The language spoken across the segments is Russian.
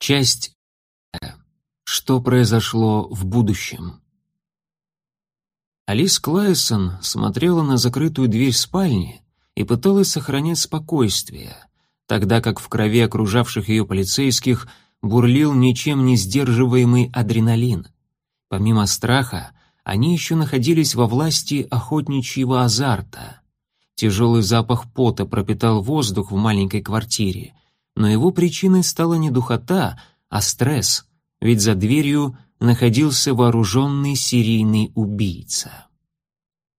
Часть Что произошло в будущем? Алис Клайсон смотрела на закрытую дверь спальни и пыталась сохранять спокойствие, тогда как в крови окружавших ее полицейских бурлил ничем не сдерживаемый адреналин. Помимо страха, они еще находились во власти охотничьего азарта. Тяжелый запах пота пропитал воздух в маленькой квартире, но его причиной стала не духота, а стресс, ведь за дверью находился вооруженный серийный убийца.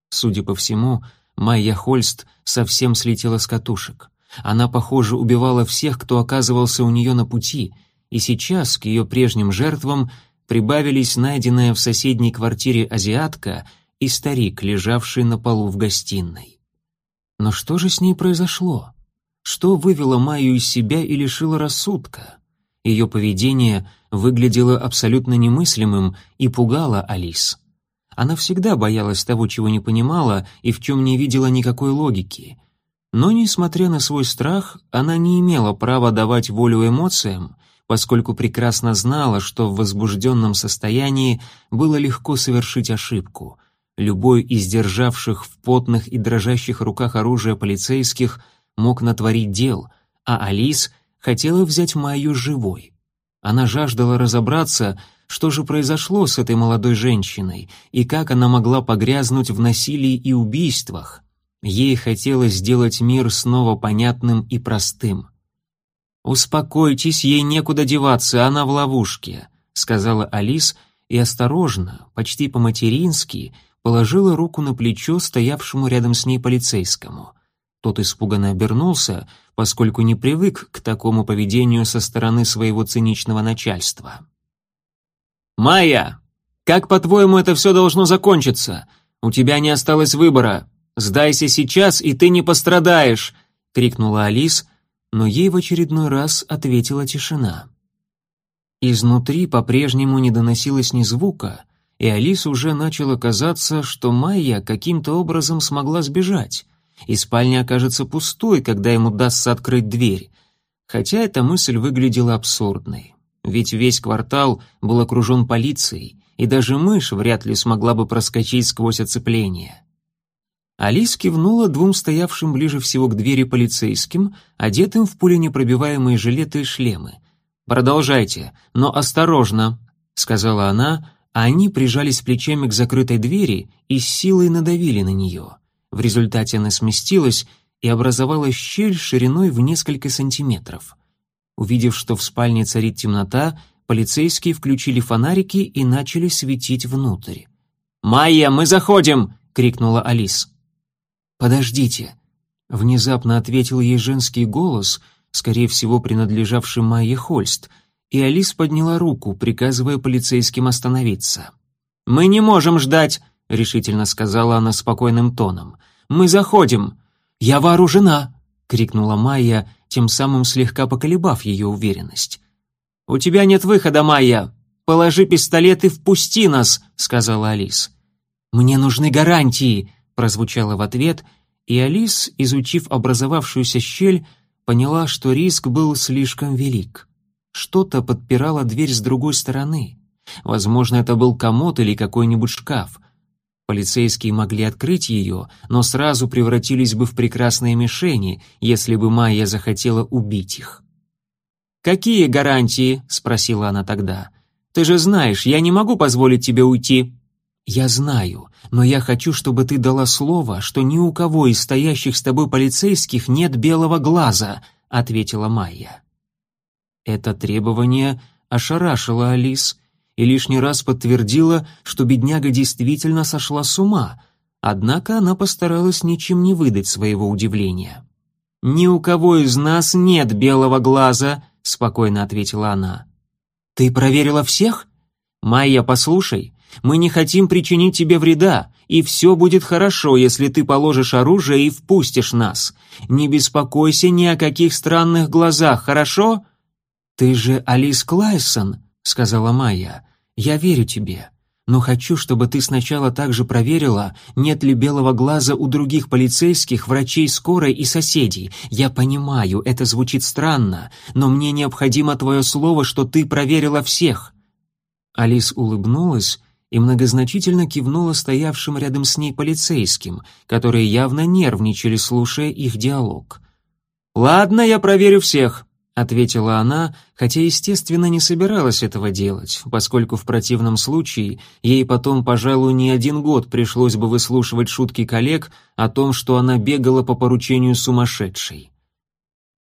Судя по всему, Майя Хольст совсем слетела с катушек. Она, похоже, убивала всех, кто оказывался у нее на пути, и сейчас к ее прежним жертвам прибавились найденная в соседней квартире азиатка и старик, лежавший на полу в гостиной. Но что же с ней произошло? Что вывело Майю из себя и лишило рассудка? Ее поведение выглядело абсолютно немыслимым и пугало Алис. Она всегда боялась того, чего не понимала и в чем не видела никакой логики. Но, несмотря на свой страх, она не имела права давать волю эмоциям, поскольку прекрасно знала, что в возбужденном состоянии было легко совершить ошибку. Любой из державших в потных и дрожащих руках оружие полицейских мог натворить дел, а Алис хотела взять Майю живой. Она жаждала разобраться, что же произошло с этой молодой женщиной и как она могла погрязнуть в насилии и убийствах. Ей хотелось сделать мир снова понятным и простым. «Успокойтесь, ей некуда деваться, она в ловушке», — сказала Алис и осторожно, почти по-матерински, положила руку на плечо стоявшему рядом с ней полицейскому. Тот испуганно обернулся, поскольку не привык к такому поведению со стороны своего циничного начальства. «Майя, как, по-твоему, это все должно закончиться? У тебя не осталось выбора. Сдайся сейчас, и ты не пострадаешь!» — крикнула Алис, но ей в очередной раз ответила тишина. Изнутри по-прежнему не доносилось ни звука, и Алис уже начало казаться, что Майя каким-то образом смогла сбежать и спальня окажется пустой, когда ему удастся открыть дверь. Хотя эта мысль выглядела абсурдной. Ведь весь квартал был окружен полицией, и даже мышь вряд ли смогла бы проскочить сквозь оцепление. Алис кивнула двум стоявшим ближе всего к двери полицейским, одетым в пуленепробиваемые жилеты и шлемы. «Продолжайте, но осторожно», — сказала она, а они прижались плечами к закрытой двери и с силой надавили на нее. В результате она сместилась и образовала щель шириной в несколько сантиметров. Увидев, что в спальне царит темнота, полицейские включили фонарики и начали светить внутрь. «Майя, мы заходим!» — крикнула Алис. «Подождите!» — внезапно ответил ей женский голос, скорее всего, принадлежавший Майе Хольст, и Алис подняла руку, приказывая полицейским остановиться. «Мы не можем ждать!» — решительно сказала она спокойным тоном. «Мы заходим!» «Я вооружена!» — крикнула Майя, тем самым слегка поколебав ее уверенность. «У тебя нет выхода, Майя! Положи пистолет и впусти нас!» — сказала Алис. «Мне нужны гарантии!» — прозвучало в ответ, и Алис, изучив образовавшуюся щель, поняла, что риск был слишком велик. Что-то подпирало дверь с другой стороны. Возможно, это был комод или какой-нибудь шкаф. Полицейские могли открыть ее, но сразу превратились бы в прекрасные мишени, если бы Майя захотела убить их. «Какие гарантии?» — спросила она тогда. «Ты же знаешь, я не могу позволить тебе уйти». «Я знаю, но я хочу, чтобы ты дала слово, что ни у кого из стоящих с тобой полицейских нет белого глаза», — ответила Майя. Это требование ошарашило Алис, и лишний раз подтвердила, что бедняга действительно сошла с ума, однако она постаралась ничем не выдать своего удивления. «Ни у кого из нас нет белого глаза», — спокойно ответила она. «Ты проверила всех?» «Майя, послушай, мы не хотим причинить тебе вреда, и все будет хорошо, если ты положишь оружие и впустишь нас. Не беспокойся ни о каких странных глазах, хорошо?» «Ты же Алис Клайсон», — сказала Майя. «Я верю тебе. но хочу, чтобы ты сначала также проверила, нет ли белого глаза у других полицейских, врачей скорой и соседей. Я понимаю, это звучит странно, но мне необходимо твое слово, что ты проверила всех». Алис улыбнулась и многозначительно кивнула стоявшим рядом с ней полицейским, которые явно нервничали, слушая их диалог. «Ладно, я проверю всех», — ответила она, хотя, естественно, не собиралась этого делать, поскольку в противном случае ей потом, пожалуй, не один год пришлось бы выслушивать шутки коллег о том, что она бегала по поручению сумасшедшей.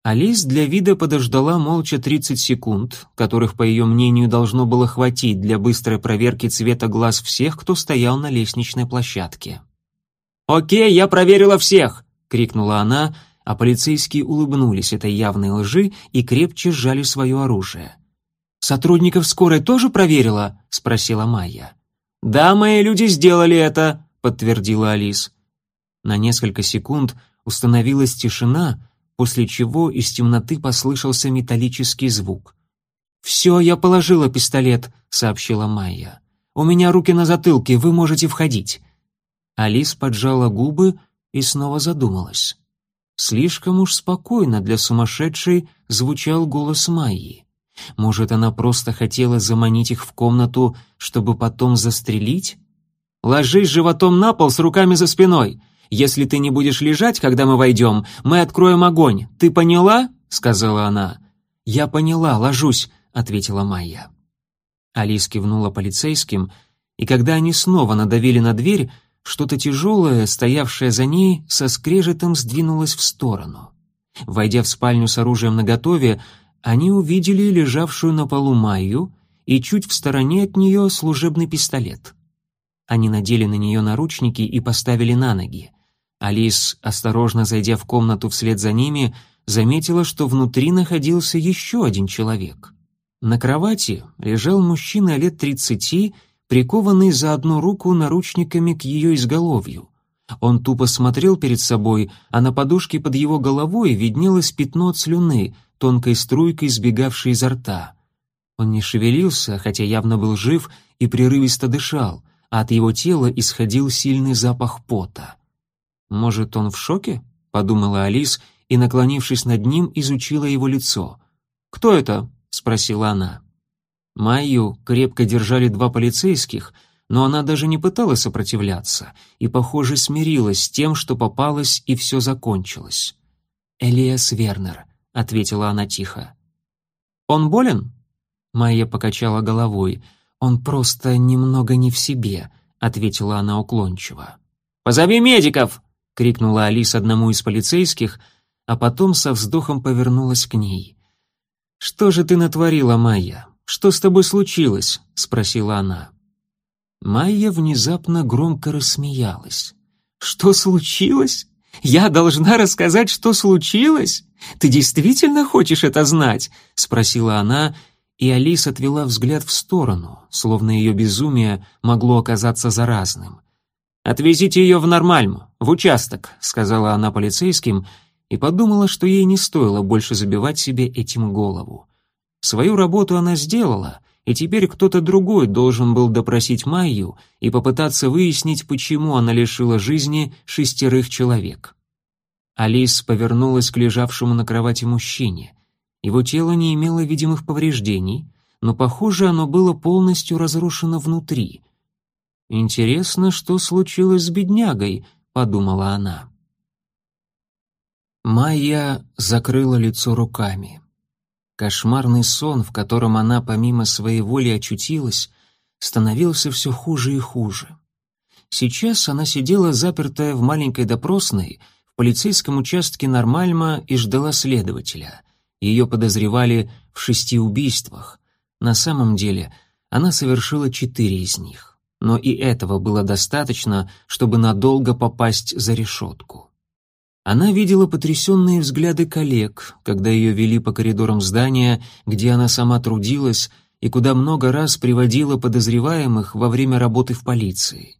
Алис для вида подождала молча 30 секунд, которых, по ее мнению, должно было хватить для быстрой проверки цвета глаз всех, кто стоял на лестничной площадке. «Окей, я проверила всех!» — крикнула она, — а полицейские улыбнулись этой явной лжи и крепче сжали свое оружие. «Сотрудников скорой тоже проверила?» — спросила Майя. «Да, мои люди сделали это», — подтвердила Алис. На несколько секунд установилась тишина, после чего из темноты послышался металлический звук. «Все, я положила пистолет», — сообщила Майя. «У меня руки на затылке, вы можете входить». Алис поджала губы и снова задумалась. Слишком уж спокойно для сумасшедшей звучал голос Майи. Может, она просто хотела заманить их в комнату, чтобы потом застрелить? «Ложись животом на пол с руками за спиной. Если ты не будешь лежать, когда мы войдем, мы откроем огонь. Ты поняла?» — сказала она. «Я поняла, ложусь», — ответила Майя. Алис кивнула полицейским, и когда они снова надавили на дверь, что-то тяжелое, стоявшее за ней, со скрежетом сдвинулось в сторону. Войдя в спальню с оружием наготове, они увидели лежавшую на полу Майю и чуть в стороне от нее служебный пистолет. Они надели на нее наручники и поставили на ноги. Алис, осторожно зайдя в комнату вслед за ними, заметила, что внутри находился еще один человек. На кровати лежал мужчина лет тридцати прикованный за одну руку наручниками к ее изголовью. Он тупо смотрел перед собой, а на подушке под его головой виднелось пятно от слюны, тонкой струйкой сбегавшей изо рта. Он не шевелился, хотя явно был жив и прерывисто дышал, а от его тела исходил сильный запах пота. «Может, он в шоке?» — подумала Алис и, наклонившись над ним, изучила его лицо. «Кто это?» — спросила она. Майю крепко держали два полицейских, но она даже не пыталась сопротивляться и, похоже, смирилась с тем, что попалась, и все закончилось. «Элиас Вернер», — ответила она тихо. «Он болен?» Майя покачала головой. «Он просто немного не в себе», — ответила она уклончиво. «Позови медиков!» — крикнула Алис одному из полицейских, а потом со вздохом повернулась к ней. «Что же ты натворила, Майя? «Что с тобой случилось?» — спросила она. Майя внезапно громко рассмеялась. «Что случилось? Я должна рассказать, что случилось? Ты действительно хочешь это знать?» — спросила она, и Алис отвела взгляд в сторону, словно ее безумие могло оказаться заразным. «Отвезите ее в Нормальму, в участок», — сказала она полицейским, и подумала, что ей не стоило больше забивать себе этим голову. Свою работу она сделала, и теперь кто-то другой должен был допросить Майю и попытаться выяснить, почему она лишила жизни шестерых человек. Алис повернулась к лежавшему на кровати мужчине. Его тело не имело видимых повреждений, но, похоже, оно было полностью разрушено внутри. «Интересно, что случилось с беднягой», — подумала она. Майя закрыла лицо руками. Кошмарный сон, в котором она помимо своей воли очутилась, становился все хуже и хуже. Сейчас она сидела запертая в маленькой допросной в полицейском участке Нормальма и ждала следователя. Ее подозревали в шести убийствах. На самом деле она совершила четыре из них. Но и этого было достаточно, чтобы надолго попасть за решетку. Она видела потрясенные взгляды коллег, когда ее вели по коридорам здания, где она сама трудилась и куда много раз приводила подозреваемых во время работы в полиции.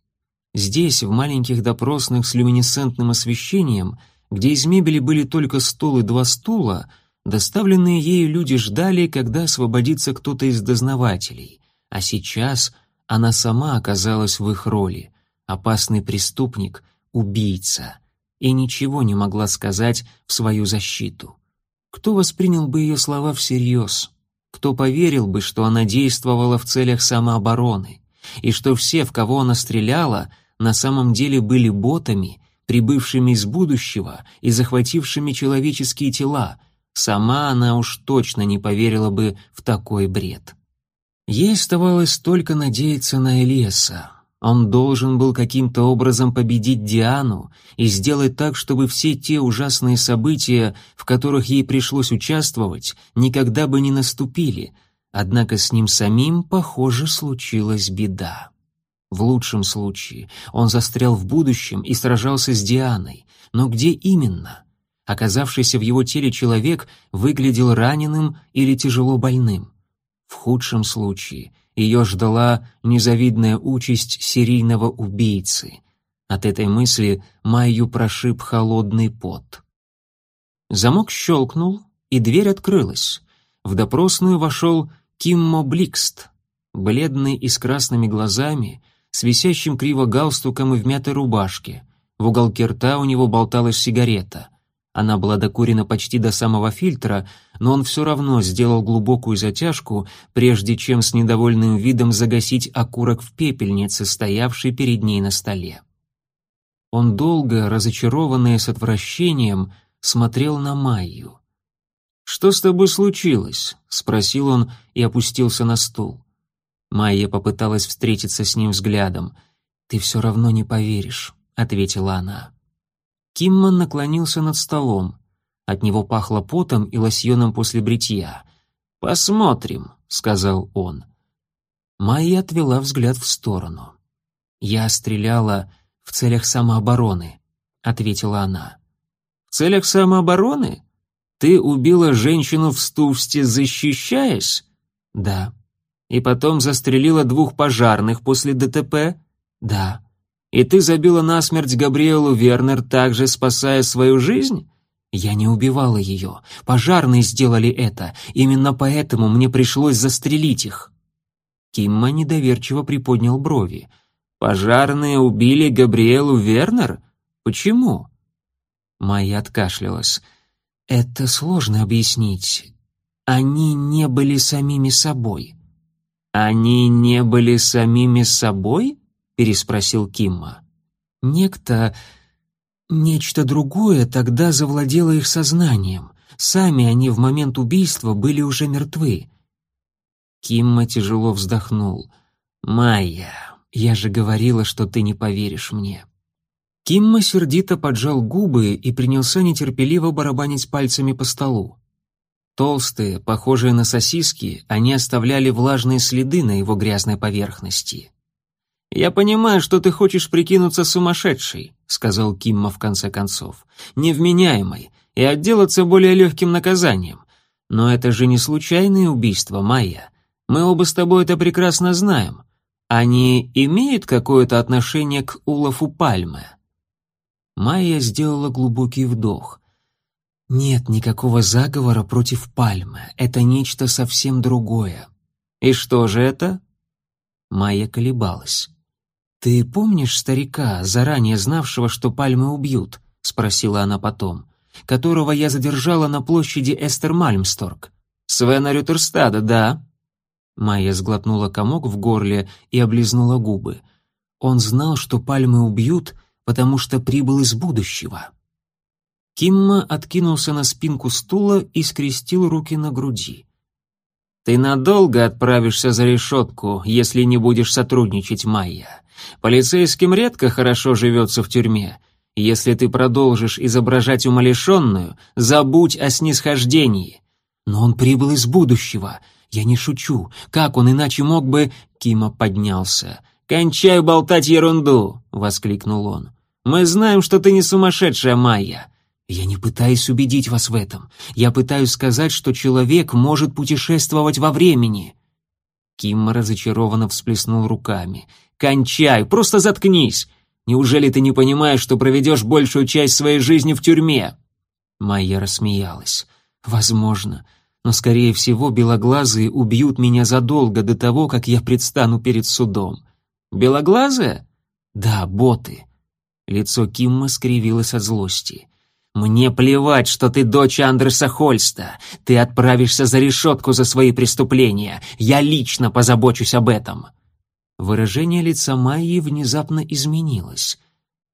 Здесь, в маленьких допросных с люминесцентным освещением, где из мебели были только стол и два стула, доставленные ею люди ждали, когда освободится кто-то из дознавателей, а сейчас она сама оказалась в их роли. Опасный преступник, убийца. И ничего не могла сказать в свою защиту. Кто воспринял бы ее слова всерьез? Кто поверил бы, что она действовала в целях самообороны? И что все, в кого она стреляла, на самом деле были ботами, прибывшими из будущего и захватившими человеческие тела. Сама она уж точно не поверила бы в такой бред. Ей оставалось только надеяться на Элиаса. Он должен был каким-то образом победить Диану и сделать так, чтобы все те ужасные события, в которых ей пришлось участвовать, никогда бы не наступили. Однако с ним самим, похоже, случилась беда. В лучшем случае он застрял в будущем и сражался с Дианой. Но где именно? Оказавшийся в его теле человек выглядел раненым или тяжело больным. В худшем случае ее ждала незавидная участь серийного убийцы. От этой мысли Майю прошиб холодный пот. Замок щелкнул, и дверь открылась. В допросную вошел Киммо Бликст, бледный и с красными глазами, с висящим криво галстуком и в мятой рубашке. В уголке рта у него болталась сигарета — она была докурена почти до самого фильтра, но он все равно сделал глубокую затяжку, прежде чем с недовольным видом загасить окурок в пепельнице, стоявшей перед ней на столе. Он долго, разочарованный с отвращением, смотрел на Майю. «Что с тобой случилось?» — спросил он и опустился на стул. Майя попыталась встретиться с ним взглядом. «Ты все равно не поверишь», — ответила она. Кимман наклонился над столом. От него пахло потом и лосьоном после бритья. «Посмотрим», — сказал он. Майя отвела взгляд в сторону. «Я стреляла в целях самообороны», — ответила она. «В целях самообороны? Ты убила женщину в Стувсте, защищаясь?» «Да». «И потом застрелила двух пожарных после ДТП?» «Да». И ты забила насмерть Габриэлу Вернер, также спасая свою жизнь? Я не убивала ее. Пожарные сделали это. Именно поэтому мне пришлось застрелить их. Кимма недоверчиво приподнял брови. Пожарные убили Габриэлу Вернер? Почему? Майя откашлялась. Это сложно объяснить. Они не были самими собой. Они не были самими собой? Переспросил Кимма. Некто, нечто другое тогда завладело их сознанием. Сами они в момент убийства были уже мертвы. Кимма тяжело вздохнул. «Майя, я же говорила, что ты не поверишь мне». Кимма сердито поджал губы и принялся нетерпеливо барабанить пальцами по столу. Толстые, похожие на сосиски, они оставляли влажные следы на его грязной поверхности. «Я понимаю, что ты хочешь прикинуться сумасшедшей», — сказал Кимма в конце концов, «невменяемой, и отделаться более легким наказанием. Но это же не случайные убийства, Майя. Мы оба с тобой это прекрасно знаем. Они имеют какое-то отношение к Улафу Пальме?» Майя сделала глубокий вдох. «Нет никакого заговора против Пальмы. Это нечто совсем другое». «И что же это?» Майя колебалась. «Ты помнишь старика, заранее знавшего, что пальмы убьют?» — спросила она потом. «Которого я задержала на площади Эстер Мальмсторг». «Свена Рютерстада, да». Майя сглотнула комок в горле и облизнула губы. Он знал, что пальмы убьют, потому что прибыл из будущего. Кимма откинулся на спинку стула и скрестил руки на груди. «Ты надолго отправишься за решетку, если не будешь сотрудничать, Майя. Полицейским редко хорошо живется в тюрьме. Если ты продолжишь изображать умалишенную, забудь о снисхождении. Но он прибыл из будущего. Я не шучу. Как он иначе мог бы...» Кима поднялся. «Кончай болтать ерунду!» — воскликнул он. «Мы знаем, что ты не сумасшедшая Майя. Я не пытаюсь убедить вас в этом. Я пытаюсь сказать, что человек может путешествовать во времени». Ким разочарованно всплеснул руками. «Кончай, просто заткнись! Неужели ты не понимаешь, что проведешь большую часть своей жизни в тюрьме?» Майя рассмеялась. «Возможно. но, скорее всего, белоглазые убьют меня задолго до того, как я предстану перед судом. Белоглазые? Да, боты. Лицо Кимма скривилось от злости. «Мне плевать, что ты дочь Андреса Хольста. Ты отправишься за решетку за свои преступления. Я лично позабочусь об этом». Выражение лица Майи внезапно изменилось.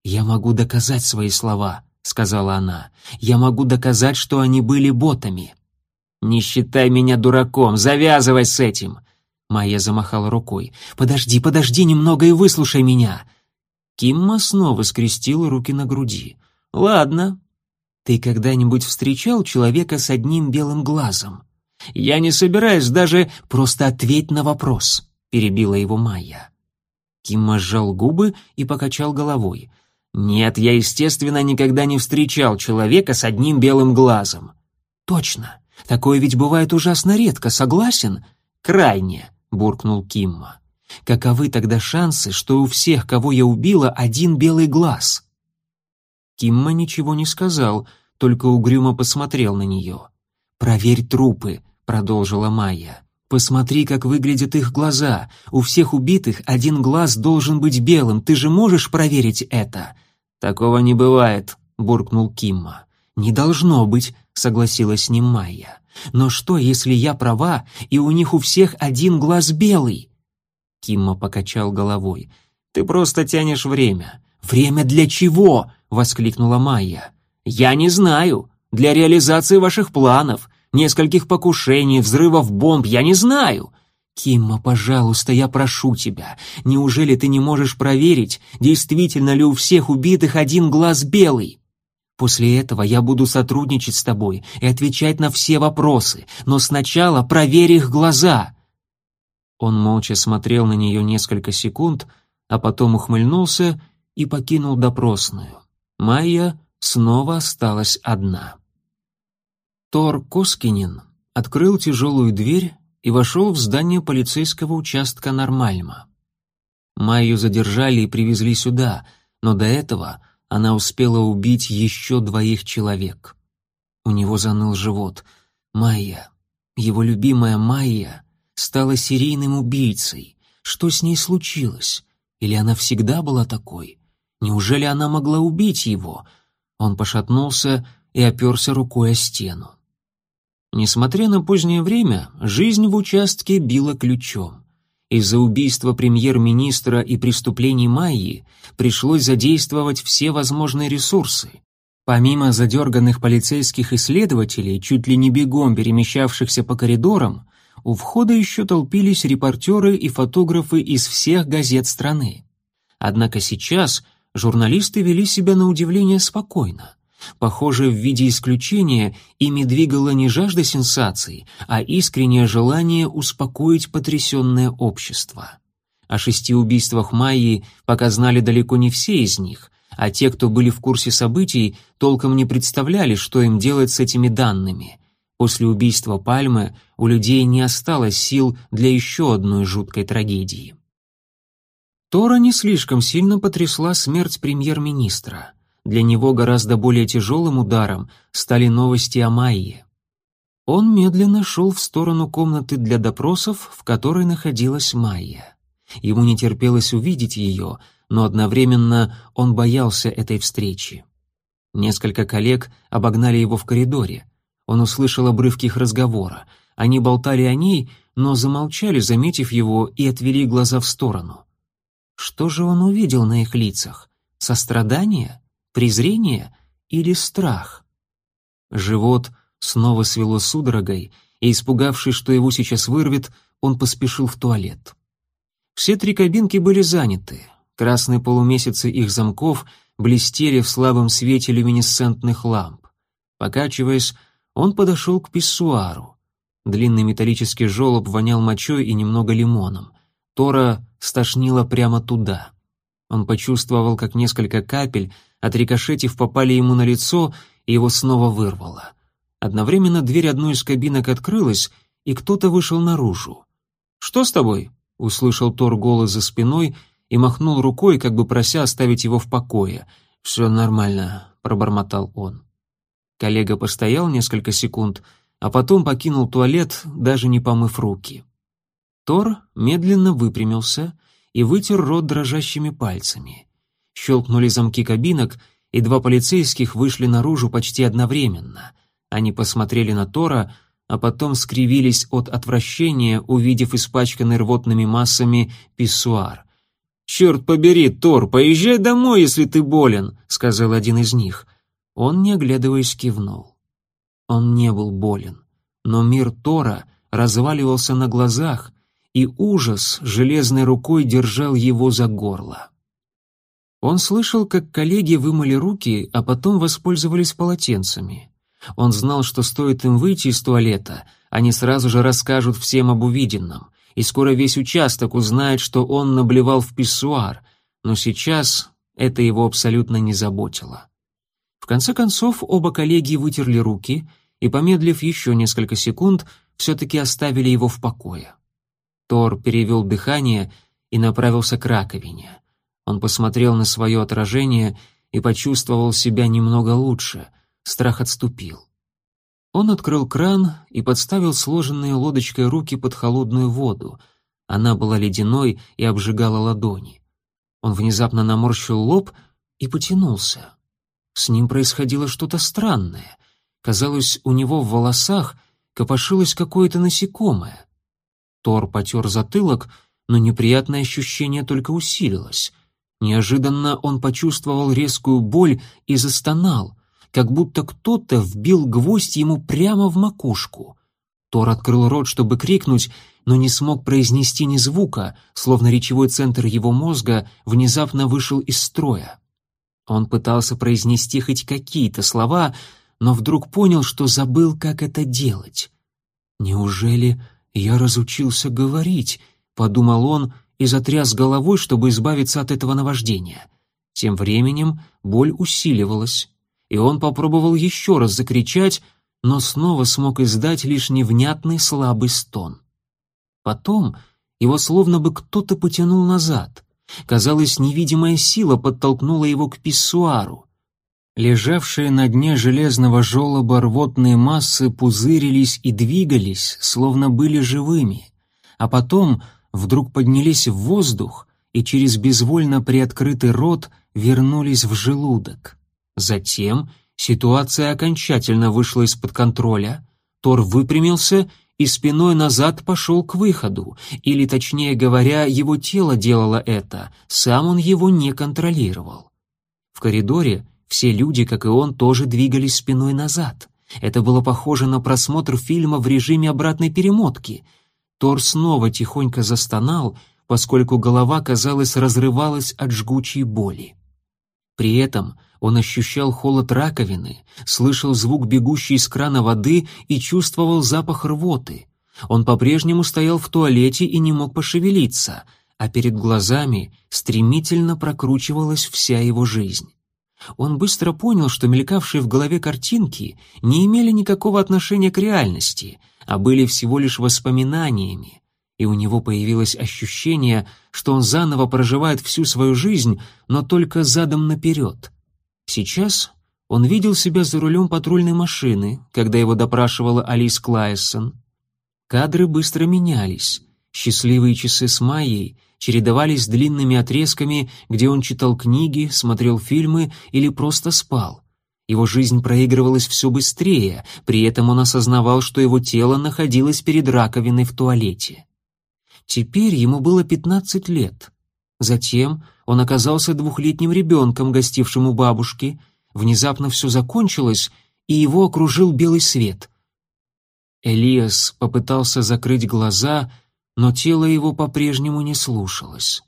«Я могу доказать свои слова», — сказала она. «Я могу доказать, что они были ботами». «Не считай меня дураком, завязывай с этим!» Майя замахала рукой. «Подожди, подожди немного и выслушай меня!» Кимма снова скрестила руки на груди. «Ладно. Ты когда-нибудь встречал человека с одним белым глазом?» «Я не собираюсь даже просто ответь на вопрос», — перебила его Майя. Кимма сжал губы и покачал головой. «Нет, я, естественно, никогда не встречал человека с одним белым глазом». «Точно. Такое ведь бывает ужасно редко, согласен?» «Крайне», — буркнул Кимма. «Каковы тогда шансы, что у всех, кого я убила, один белый глаз?» Кимма ничего не сказал, только угрюмо посмотрел на нее. «Проверь трупы», — продолжила Майя. «Посмотри, как выглядят их глаза. У всех убитых один глаз должен быть белым. Ты же можешь проверить это?» «Такого не бывает», — буркнул Кимма. «Не должно быть», — согласилась с ним Майя. «Но что, если я права, и у них у всех один глаз белый?» Кимма покачал головой. «Ты просто тянешь время». «Время для чего?» — воскликнула Майя. «Я не знаю. Для реализации ваших планов, нескольких покушений, взрывов бомб, я не знаю. «Кимма, пожалуйста, я прошу тебя, неужели ты не можешь проверить, действительно ли у всех убитых один глаз белый?» После этого я буду сотрудничать с тобой и отвечать на все вопросы, но сначала проверь их глаза». Он молча смотрел на нее несколько секунд, а потом ухмыльнулся и покинул допросную. Майя снова осталась одна. Тор Коскинин открыл тяжелую дверь и вошел в здание полицейского участка Нормальма. Майю задержали и привезли сюда, но до этого она успела убить еще двоих человек. У него заныл живот. Майя, его любимая Майя, стала серийным убийцей. Что с ней случилось? Или она всегда была такой? Неужели она могла убить его? Он пошатнулся и оперся рукой о стену. Несмотря на позднее время, жизнь в участке била ключом. Из-за убийства премьер-министра и преступлений Майи пришлось задействовать все возможные ресурсы. Помимо задерганных полицейских исследователей, чуть ли не бегом перемещавшихся по коридорам, у входа еще толпились репортеры и фотографы из всех газет страны. Однако сейчас журналисты вели себя на удивление спокойно. Похоже, в виде исключения ими двигала не жажда сенсаций, а искреннее желание успокоить потрясенное общество. О шести убийствах Майи пока знали далеко не все из них, а те, кто были в курсе событий, толком не представляли, что им делать с этими данными. После убийства Пальмы у людей не осталось сил для еще одной жуткой трагедии. Тора не слишком сильно потрясла смерть премьер-министра. Для него гораздо более тяжелым ударом стали новости о Майе. Он медленно шел в сторону комнаты для допросов, в которой находилась Майя. Ему не терпелось увидеть ее, но одновременно он боялся этой встречи. Несколько коллег обогнали его в коридоре. Он услышал обрывки их разговора. Они болтали о ней, но замолчали, заметив его, и отвели глаза в сторону. Что же он увидел на их лицах? Сострадание? презрение или страх. Живот снова свело судорогой, и, испугавшись, что его сейчас вырвет, он поспешил в туалет. Все три кабинки были заняты. Красные полумесяцы их замков блестели в слабом свете люминесцентных ламп. Покачиваясь, он подошел к писсуару. Длинный металлический желоб вонял мочой и немного лимоном. Тора стошнила прямо туда. Он почувствовал, как несколько капель отрикошетив, попали ему на лицо, и его снова вырвало. Одновременно дверь одной из кабинок открылась, и кто-то вышел наружу. «Что с тобой?» — услышал Тор голос за спиной и махнул рукой, как бы прося оставить его в покое. «Все нормально», — пробормотал он. Коллега постоял несколько секунд, а потом покинул туалет, даже не помыв руки. Тор медленно выпрямился и вытер рот дрожащими пальцами. Щелкнули замки кабинок, и два полицейских вышли наружу почти одновременно. Они посмотрели на Тора, а потом скривились от отвращения, увидев испачканный рвотными массами писсуар. «Черт побери, Тор, поезжай домой, если ты болен», — сказал один из них. Он, не оглядываясь, кивнул. Он не был болен, но мир Тора разваливался на глазах, и ужас железной рукой держал его за горло. Он слышал, как коллеги вымыли руки, а потом воспользовались полотенцами. Он знал, что стоит им выйти из туалета, они сразу же расскажут всем об увиденном, и скоро весь участок узнает, что он наблевал в писсуар, но сейчас это его абсолютно не заботило. В конце концов, оба коллеги вытерли руки и, помедлив еще несколько секунд, все-таки оставили его в покое. Тор перевел дыхание и направился к раковине. Он посмотрел на свое отражение и почувствовал себя немного лучше — Страх отступил. Он открыл кран и подставил сложенные лодочкой руки под холодную воду. Она была ледяной и обжигала ладони. Он внезапно наморщил лоб и потянулся. С ним происходило что-то странное. Казалось, у него в волосах копошилось какое-то насекомое. Тор потер затылок, но неприятное ощущение только усилилось. Неожиданно он почувствовал резкую боль и застонал как будто кто-то вбил гвоздь ему прямо в макушку. Тор открыл рот, чтобы крикнуть, но не смог произнести ни звука, словно речевой центр его мозга внезапно вышел из строя. Он пытался произнести хоть какие-то слова, но вдруг понял, что забыл, как это делать. «Неужели я разучился говорить?» — подумал он и затряс головой, чтобы избавиться от этого наваждения. Тем временем боль усиливалась и он попробовал еще раз закричать, но снова смог издать лишь невнятный слабый стон. Потом его словно бы кто-то потянул назад. Казалось, невидимая сила подтолкнула его к писсуару. Лежавшие на дне железного желоба рвотные массы пузырились и двигались, словно были живыми, а потом вдруг поднялись в воздух и через безвольно приоткрытый рот вернулись в желудок. Затем ситуация окончательно вышла из-под контроля. Тор выпрямился и спиной назад пошел к выходу, или, точнее говоря, его тело делало это, сам он его не контролировал. В коридоре все люди, как и он, тоже двигались спиной назад. Это было похоже на просмотр фильма в режиме обратной перемотки. Тор снова тихонько застонал, поскольку голова, казалось, разрывалась от жгучей боли. При этом он ощущал холод раковины, слышал звук бегущей из крана воды и чувствовал запах рвоты. Он по-прежнему стоял в туалете и не мог пошевелиться, а перед глазами стремительно прокручивалась вся его жизнь. Он быстро понял, что мелькавшие в голове картинки не имели никакого отношения к реальности, а были всего лишь воспоминаниями, и у него появилось ощущение, что он заново проживает всю свою жизнь, но только задом наперед — Сейчас он видел себя за рулем патрульной машины, когда его допрашивала Алис Клайсон. Кадры быстро менялись. Счастливые часы с Майей чередовались с длинными отрезками, где он читал книги, смотрел фильмы или просто спал. Его жизнь проигрывалась все быстрее, при этом он осознавал, что его тело находилось перед раковиной в туалете. Теперь ему было 15 лет. Затем он оказался двухлетним ребенком, гостившим у бабушки. Внезапно все закончилось, и его окружил белый свет. Элиас попытался закрыть глаза, но тело его по-прежнему не слушалось.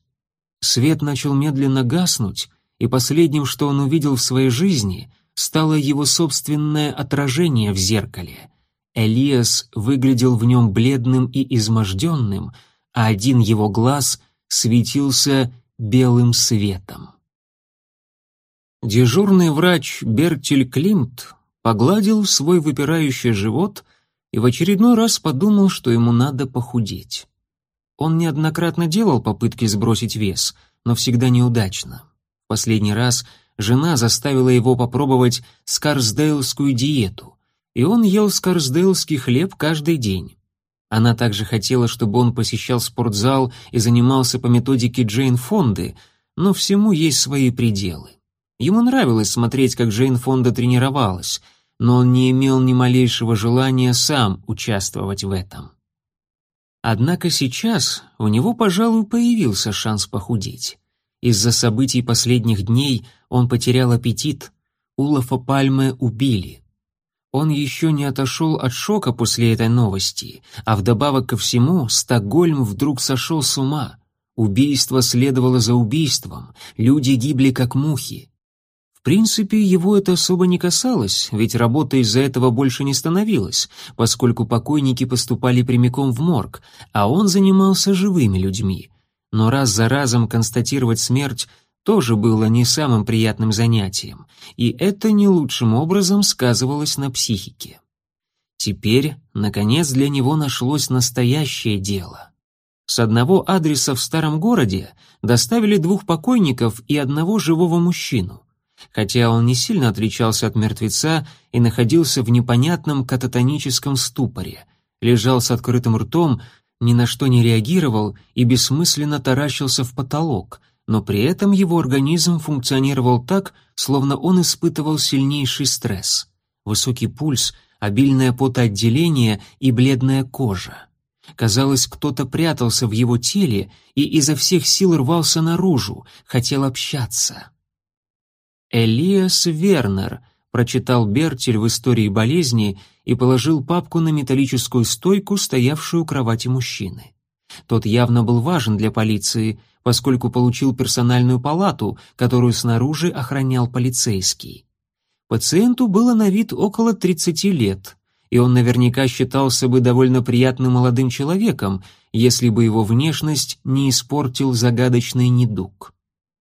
Свет начал медленно гаснуть, и последним, что он увидел в своей жизни, стало его собственное отражение в зеркале. Элиас выглядел в нем бледным и изможденным, а один его глаз светился белым светом. Дежурный врач Бертель Климт погладил свой выпирающий живот и в очередной раз подумал, что ему надо похудеть. Он неоднократно делал попытки сбросить вес, но всегда неудачно. Последний раз жена заставила его попробовать скарсдейлскую диету. и он ел скарсдейлский хлеб каждый день. Она также хотела, чтобы он посещал спортзал и занимался по методике Джейн Фонды, но всему есть свои пределы. Ему нравилось смотреть, как Джейн Фонда тренировалась, но он не имел ни малейшего желания сам участвовать в этом. Однако сейчас у него, пожалуй, появился шанс похудеть. Из-за событий последних дней он потерял аппетит. Улафа Пальме убили. Он еще не отошел от шока после этой новости, а вдобавок ко всему Стокгольм вдруг сошел с ума. Убийство следовало за убийством, люди гибли как мухи. Принципе, его это особо не касалось, ведь работа из-за этого больше не становилась, поскольку покойники поступали прямиком в морг, а он занимался живыми людьми. Но раз за разом констатировать смерть тоже было не самым приятным занятием, и это не лучшим образом сказывалось на психике. Теперь, наконец, для него нашлось настоящее дело. С одного адреса в старом городе доставили двух покойников и одного живого мужчину. Хотя он не сильно отличался от мертвеца и находился в непонятном кататоническом ступоре, лежал с открытым ртом, ни на что не реагировал и бессмысленно таращился в потолок, но при этом его организм функционировал так, словно он испытывал сильнейший стресс. Высокий пульс, обильное потоотделение и бледная кожа. Казалось, кто-то прятался в его теле и изо всех сил рвался наружу, хотел общаться. «Элиас Вернер», — прочитал Бертель в истории болезни и положил папку на металлическую стойку, стоявшую у кровати мужчины. Тот явно был важен для полиции, поскольку получил персональную палату, которую снаружи охранял полицейский. Пациенту было на вид около 30 лет, и он наверняка считался бы довольно приятным молодым человеком, если бы его внешность не испортил загадочный недуг.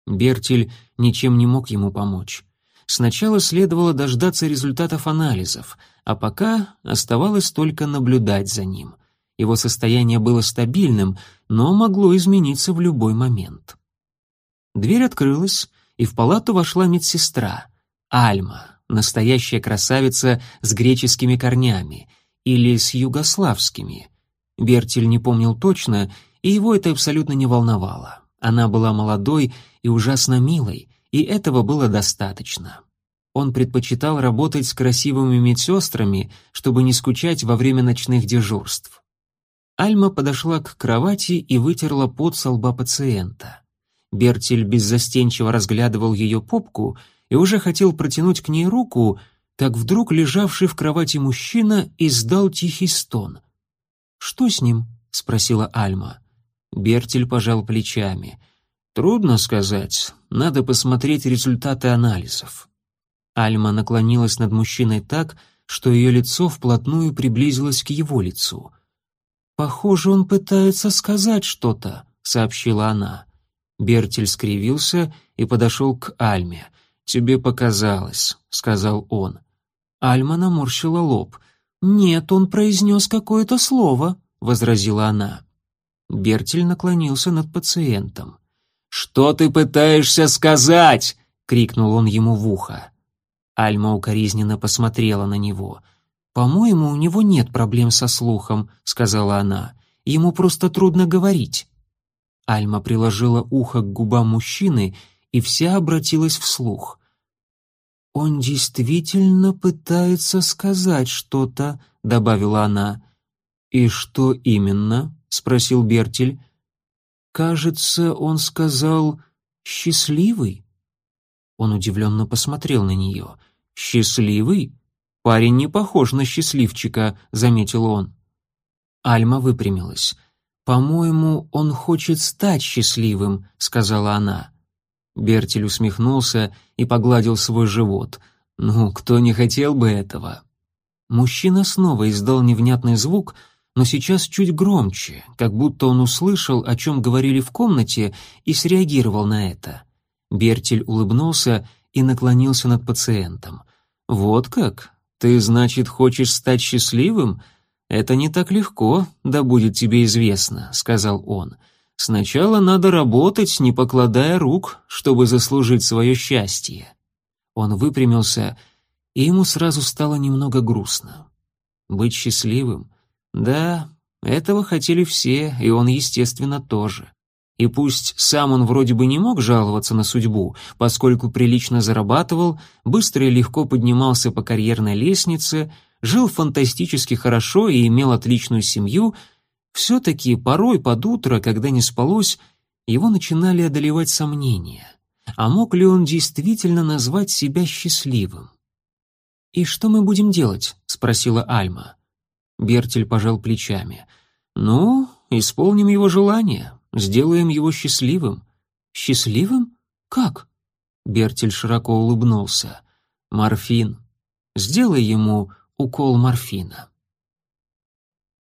Бертель ничем не мог ему помочь. Сначала следовало дождаться результатов анализов, а пока оставалось только наблюдать за ним — его состояние было стабильным, но могло измениться в любой момент. Дверь открылась, и в палату вошла медсестра, Альма, настоящая красавица с греческими корнями или с югославскими. Бертель не помнил точно, и его это абсолютно не волновало. Она была молодой и ужасно милой, и этого было достаточно. Он предпочитал работать с красивыми медсестрами, чтобы не скучать во время ночных дежурств. Альма подошла к кровати и вытерла пот со лба пациента. Бертель беззастенчиво разглядывал ее попку и уже хотел протянуть к ней руку, как вдруг лежавший в кровати мужчина издал тихий стон. «Что с ним?» — спросила Альма. Бертель пожал плечами. «Трудно сказать. Надо посмотреть результаты анализов». Альма наклонилась над мужчиной так, что ее лицо вплотную приблизилось к его лицу. «Похоже, он пытается сказать что-то», — сообщила она. Бертель скривился и подошел к Альме. «Тебе показалось», — сказал он. Альма наморщила лоб. «Нет, он произнес какое-то слово», — возразила она. Бертель наклонился над пациентом. «Что ты пытаешься сказать?» — крикнул он ему в ухо. Альма укоризненно посмотрела на него — «По-моему, у него нет проблем со слухом», — сказала она. «Ему просто трудно говорить». Альма приложила ухо к губам мужчины и вся обратилась вслух. «Он действительно пытается сказать что-то», — добавила она. «И что именно?» — спросил Бертель. «Кажется, он сказал «счастливый». Он удивленно посмотрел на нее. «Счастливый? «Парень не похож на счастливчика», — заметил он. Альма выпрямилась. «По-моему, он хочет стать счастливым», — сказала она. Бертель усмехнулся и погладил свой живот. «Ну, кто не хотел бы этого?» Мужчина снова издал невнятный звук, но сейчас чуть громче, как будто он услышал, о чем говорили в комнате, и среагировал на это. Бертель улыбнулся и наклонился над пациентом. «Вот как? «Ты, значит, хочешь стать счастливым? Это не так легко, да будет тебе известно», — сказал он. «Сначала надо работать, не покладая рук, чтобы заслужить свое счастье». Он выпрямился, и ему сразу стало немного грустно. Быть счастливым? Да, этого хотели все, и он, естественно, тоже. И пусть сам он вроде бы не мог жаловаться на судьбу, поскольку прилично зарабатывал, быстро и легко поднимался по карьерной лестнице, жил фантастически хорошо и имел отличную семью, все-таки порой под утро, когда не спалось, его начинали одолевать сомнения. А мог ли он действительно назвать себя счастливым? «И что мы будем делать?» — спросила Альма. Бертель пожал плечами. «Ну, исполним его желание, сделаем его счастливым». «Счастливым? Как?» Бертель широко улыбнулся. «Морфин. Сделай ему укол морфина».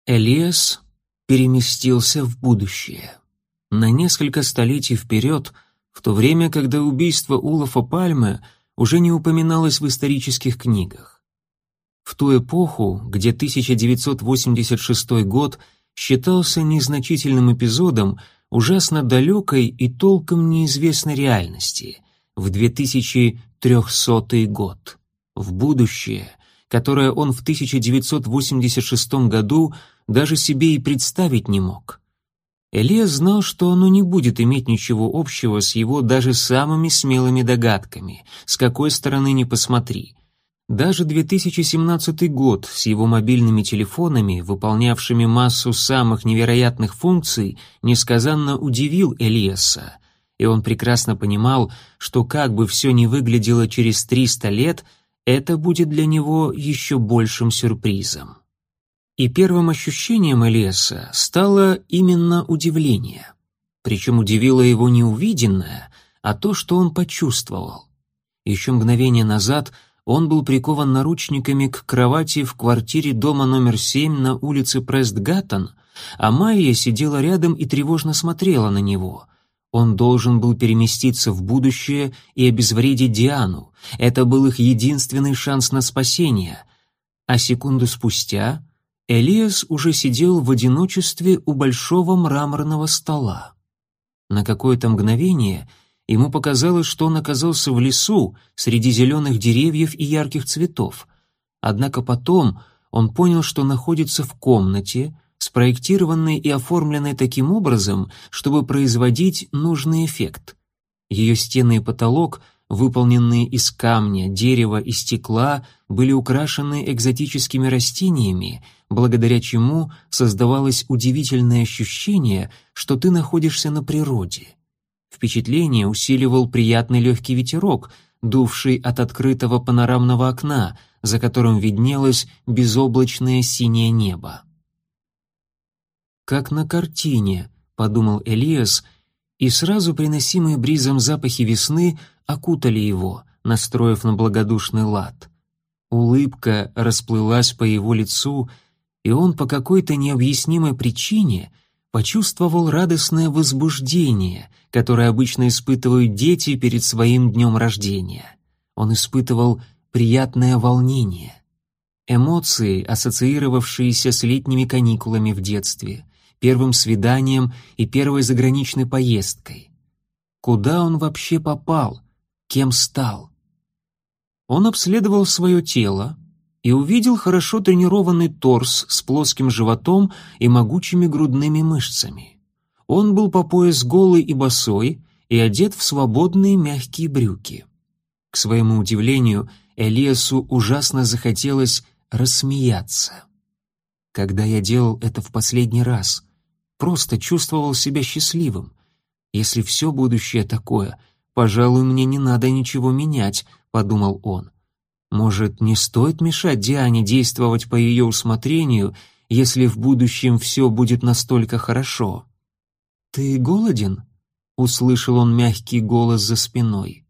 Элиас переместился в будущее. На несколько столетий вперед, в то время, когда убийство Улафа Пальмы уже не упоминалось в исторических книгах. В ту эпоху, где 1986 год считался незначительным эпизодом ужасно далекой и толком неизвестной реальности, в 2300 год, в будущее, которое он в 1986 году даже себе и представить не мог. Элиас знал, что оно не будет иметь ничего общего с его даже самыми смелыми догадками, с какой стороны ни посмотри. Даже 2017 год с его мобильными телефонами, выполнявшими массу самых невероятных функций, несказанно удивил Элиаса, и он прекрасно понимал, что как бы все ни выглядело через 300 лет, это будет для него еще большим сюрпризом. И первым ощущением Элиаса стало именно удивление. Причем удивило его не увиденное, а то, что он почувствовал. Еще мгновение назад он был прикован наручниками к кровати в квартире дома номер 7 на улице Престгаттон, а Майя сидела рядом и тревожно смотрела на него. Он должен был переместиться в будущее и обезвредить Диану. Это был их единственный шанс на спасение. А секунду спустя Элиас уже сидел в одиночестве у большого мраморного стола. На какое-то мгновение ему показалось, что он оказался в лесу среди зеленых деревьев и ярких цветов. Однако потом он понял, что находится в комнате, спроектированной и оформленной таким образом, чтобы производить нужный эффект. Ее стены и потолок — выполненные из камня, дерева и стекла, были украшены экзотическими растениями, благодаря чему создавалось удивительное ощущение, что ты находишься на природе. Впечатление усиливал приятный легкий ветерок, дувший от открытого панорамного окна, за которым виднелось безоблачное синее небо. «Как на картине», — подумал Элиас, и сразу приносимые бризом запахи весны окутали его, настроив на благодушный лад. Улыбка расплылась по его лицу, и он по какой-то необъяснимой причине почувствовал радостное возбуждение, которое обычно испытывают дети перед своим днем рождения. Он испытывал приятное волнение. Эмоции, ассоциировавшиеся с летними каникулами в детстве, первым свиданием и первой заграничной поездкой. Куда он вообще попал? Кем стал? Он обследовал свое тело и увидел хорошо тренированный торс с плоским животом и могучими грудными мышцами. Он был по пояс голый и босой и одет в свободные мягкие брюки. К своему удивлению, Элиасу ужасно захотелось рассмеяться. Когда я делал это в последний раз, просто чувствовал себя счастливым. Если все будущее такое, «Пожалуй, мне не надо ничего менять», — подумал он. «Может, не стоит мешать Диане действовать по ее усмотрению, если в будущем все будет настолько хорошо?» «Ты голоден?» — услышал он мягкий голос за спиной.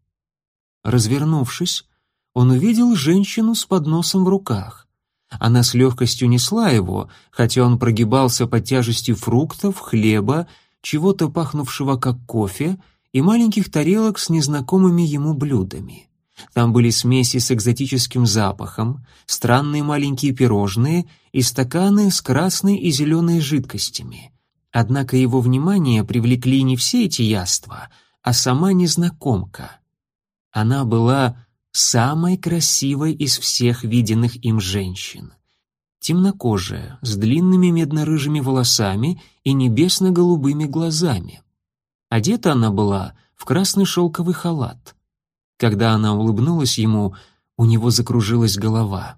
Развернувшись, он увидел женщину с подносом в руках. Она с легкостью несла его, хотя он прогибался под тяжестью фруктов, хлеба, чего-то пахнувшего как кофе — и маленьких тарелок с незнакомыми ему блюдами. Там были смеси с экзотическим запахом, странные маленькие пирожные и стаканы с красной и зеленой жидкостями. Однако его внимание привлекли не все эти яства, а сама незнакомка. Она была самой красивой из всех виденных им женщин. Темнокожая, с длинными медно-рыжими волосами и небесно-голубыми глазами. Одета она была в красный шелковый халат. Когда она улыбнулась ему, у него закружилась голова.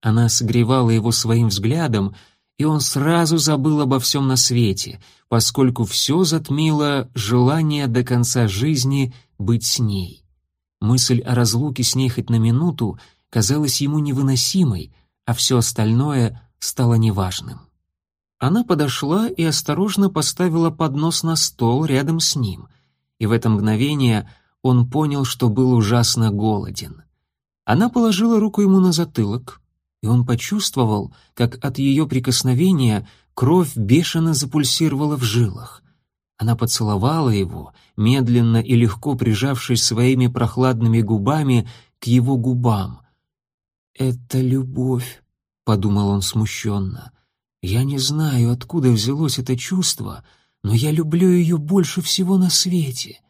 Она согревала его своим взглядом, и он сразу забыл обо всем на свете, поскольку все затмило желание до конца жизни быть с ней. Мысль о разлуке с ней хоть на минуту казалась ему невыносимой, а все остальное стало неважным. Она подошла и осторожно поставила поднос на стол рядом с ним, и в это мгновение он понял, что был ужасно голоден. Она положила руку ему на затылок, и он почувствовал, как от ее прикосновения кровь бешено запульсировала в жилах. Она поцеловала его, медленно и легко прижавшись своими прохладными губами к его губам. «Это любовь», — подумал он смущенно. «Я не знаю, откуда взялось это чувство, но я люблю ее больше всего на свете.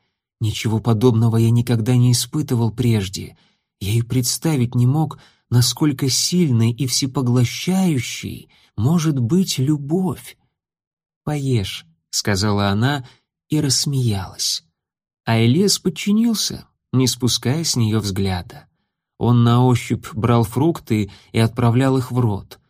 Ничего подобного я никогда не испытывал прежде. Я и представить не мог, насколько сильной и всепоглощающей может быть любовь. «Поешь», — сказала она и рассмеялась. А Элиас подчинился, не спуская с нее взгляда. Он на ощупь брал фрукты и отправлял их в рот.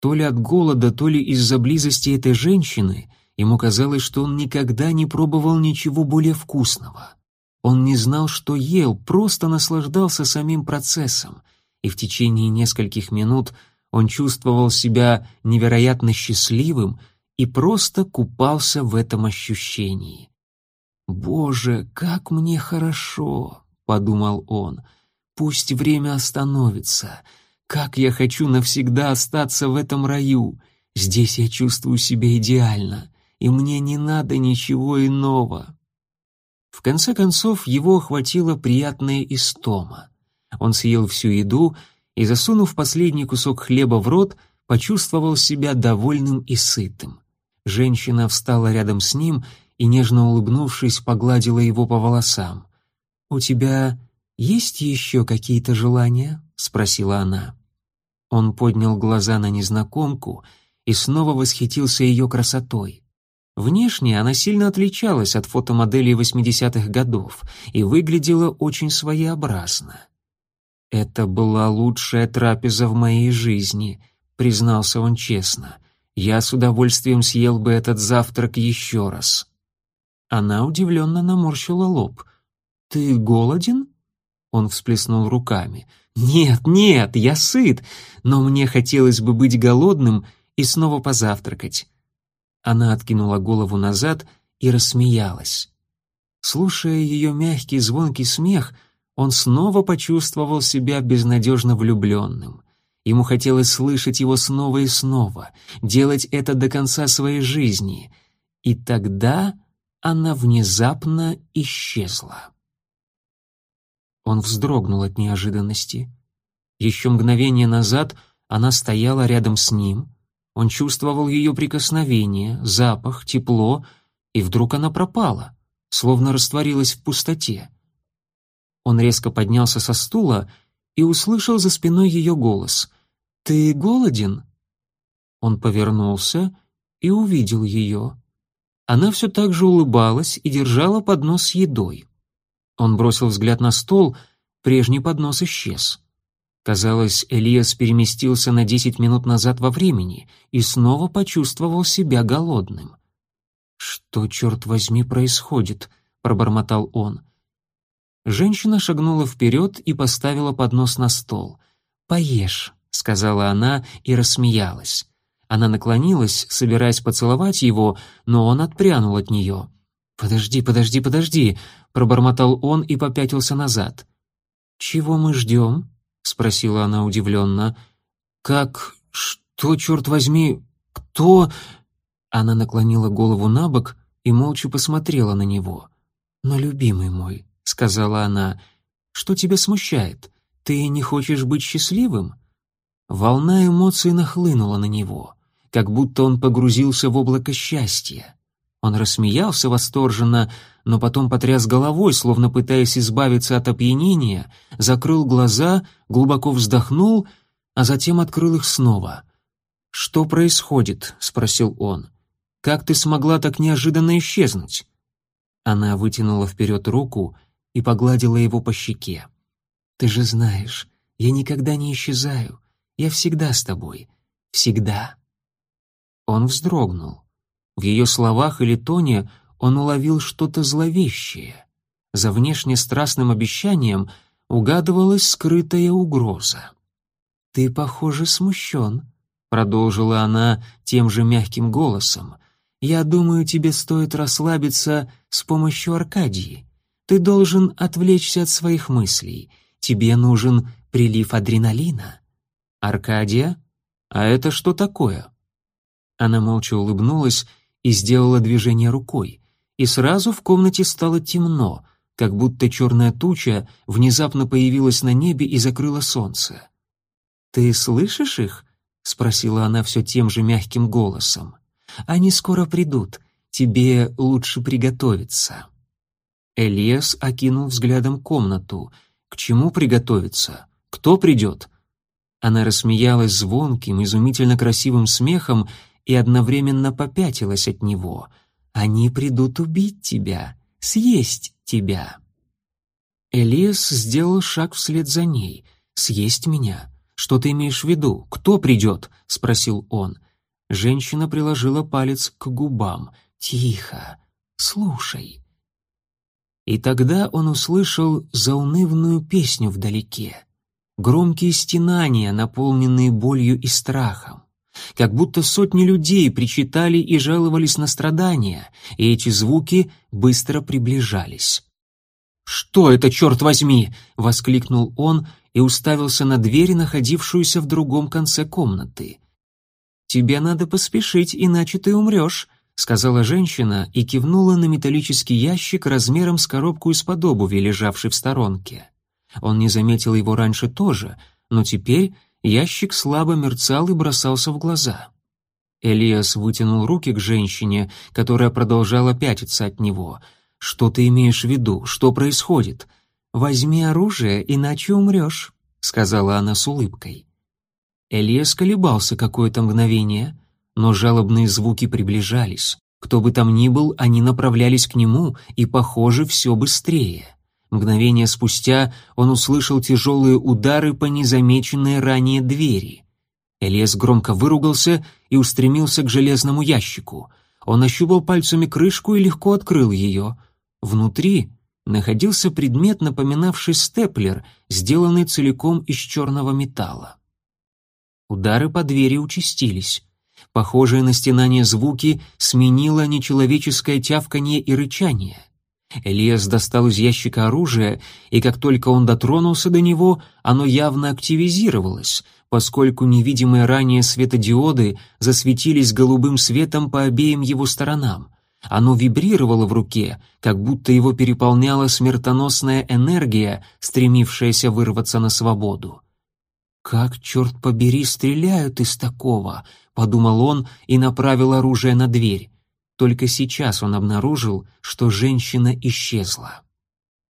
То ли от голода, то ли из-за близости этой женщины ему казалось, что он никогда не пробовал ничего более вкусного. Он не знал, что ел, просто наслаждался самим процессом — и в течение нескольких минут он чувствовал себя невероятно счастливым и просто купался в этом ощущении. «Боже, как мне хорошо!» — подумал он. «Пусть время остановится. Как я хочу навсегда остаться в этом раю! Здесь я чувствую себя идеально, и мне не надо ничего иного». В конце концов, его охватила приятная истома. Он съел всю еду и, засунув последний кусок хлеба в рот, почувствовал себя довольным и сытым. Женщина встала рядом с ним и, нежно улыбнувшись, погладила его по волосам. «У тебя есть еще какие-то желания?» — спросила она. Он поднял глаза на незнакомку и снова восхитился ее красотой. Внешне она сильно отличалась от фотомоделей 80-х годов и выглядела очень своеобразно. «Это была лучшая трапеза в моей жизни», — признался он честно. «Я с удовольствием съел бы этот завтрак еще раз». Она удивленно наморщила лоб. «Ты голоден?» Он всплеснул руками. «Нет, нет, я сыт, но мне хотелось бы быть голодным и снова позавтракать». Она откинула голову назад и рассмеялась. Слушая ее мягкий звонкий смех, он снова почувствовал себя безнадежно влюбленным. Ему хотелось слышать его снова и снова, делать это до конца своей жизни. И тогда она внезапно исчезла. Он вздрогнул от неожиданности. Еще мгновение назад она стояла рядом с ним. Он чувствовал ее прикосновение, запах, тепло, и вдруг она пропала, словно растворилась в пустоте. Он резко поднялся со стула и услышал за спиной ее голос. «Ты голоден?» Он повернулся и увидел ее. Она все так же улыбалась и держала поднос с едой. Он бросил взгляд на стол, прежний поднос исчез. Казалось, Элиас переместился на десять минут назад во времени и снова почувствовал себя голодным. «Что, черт возьми, происходит?» — пробормотал он. Женщина шагнула вперед и поставила поднос на стол. «Поешь», — сказала она и рассмеялась. Она наклонилась, собираясь поцеловать его, но он отпрянул от нее. «Подожди, подожди, подожди», — пробормотал он и попятился назад. «Чего мы ждем?» — спросила она удивленно. «Как? Что, черт возьми? Кто?» Она наклонила голову на бок и молча посмотрела на него. «Но, любимый мой, — сказала она. «Что тебя смущает? Ты не хочешь быть счастливым?» Волна эмоций нахлынула на него, как будто он погрузился в облако счастья. Он рассмеялся восторженно, но потом потряс головой, словно пытаясь избавиться от опьянения, закрыл глаза, глубоко вздохнул, а затем открыл их снова. «Что происходит?» — спросил он. «Как ты смогла так неожиданно исчезнуть?» Она вытянула вперед руку и погладила его по щеке. «Ты же знаешь, я никогда не исчезаю. Я всегда с тобой. Всегда». Он вздрогнул. В ее словах или тоне он уловил что-то зловещее. За внешне страстным обещанием угадывалась скрытая угроза. «Ты, похоже, смущен», — продолжила она тем же мягким голосом. «Я думаю, тебе стоит расслабиться с помощью Аркадии. Ты должен отвлечься от своих мыслей. Тебе нужен прилив адреналина». «Аркадия? А это что такое?» Она молча улыбнулась и сделала движение рукой, и сразу в комнате стало темно, как будто черная туча внезапно появилась на небе и закрыла солнце. «Ты слышишь их?» — спросила она все тем же мягким голосом. «Они скоро придут. Тебе лучше приготовиться». Элиас окинул взглядом комнату. «К чему приготовиться? Кто придет?» Она рассмеялась звонким, изумительно красивым смехом и одновременно попятилась от него. «Они придут убить тебя, съесть тебя». Элиас сделал шаг вслед за ней. «Съесть меня? Что ты имеешь в виду? Кто придет?» — спросил он. Женщина приложила палец к губам. «Тихо, слушай». И тогда он услышал заунывную песню вдалеке. Громкие стенания, наполненные болью и страхом как будто сотни людей причитали и жаловались на страдания, и эти звуки быстро приближались. «Что это, черт возьми!» — воскликнул он и уставился на дверь, находившуюся в другом конце комнаты. «Тебе надо поспешить, иначе ты умрешь», — сказала женщина и кивнула на металлический ящик размером с коробку из-под обуви, лежавший в сторонке. Он не заметил его раньше тоже, но теперь Ящик слабо мерцал и бросался в глаза. Элиас вытянул руки к женщине, которая продолжала пятиться от него. «Что ты имеешь в виду? Что происходит?» «Возьми оружие, иначе умрешь», — сказала она с улыбкой. Элиас колебался какое-то мгновение, но жалобные звуки приближались. Кто бы там ни был, они направлялись к нему, и, похоже, все быстрее. Мгновение спустя он услышал тяжелые удары по незамеченной ранее двери. Элиас громко выругался и устремился к железному ящику. Он ощупал пальцами крышку и легко открыл ее. Внутри находился предмет, напоминавший степлер, сделанный целиком из черного металла. Удары по двери участились. Похожие на стенание звуки сменило нечеловеческое тявканье и рычание — Элиас достал из ящика оружие, и как только он дотронулся до него, оно явно активизировалось, поскольку невидимые ранее светодиоды засветились голубым светом по обеим его сторонам. Оно вибрировало в руке, как будто его переполняла смертоносная энергия, стремившаяся вырваться на свободу. «Как, черт побери, стреляют из такого?» — подумал он и направил оружие на дверь. Только сейчас он обнаружил, что женщина исчезла.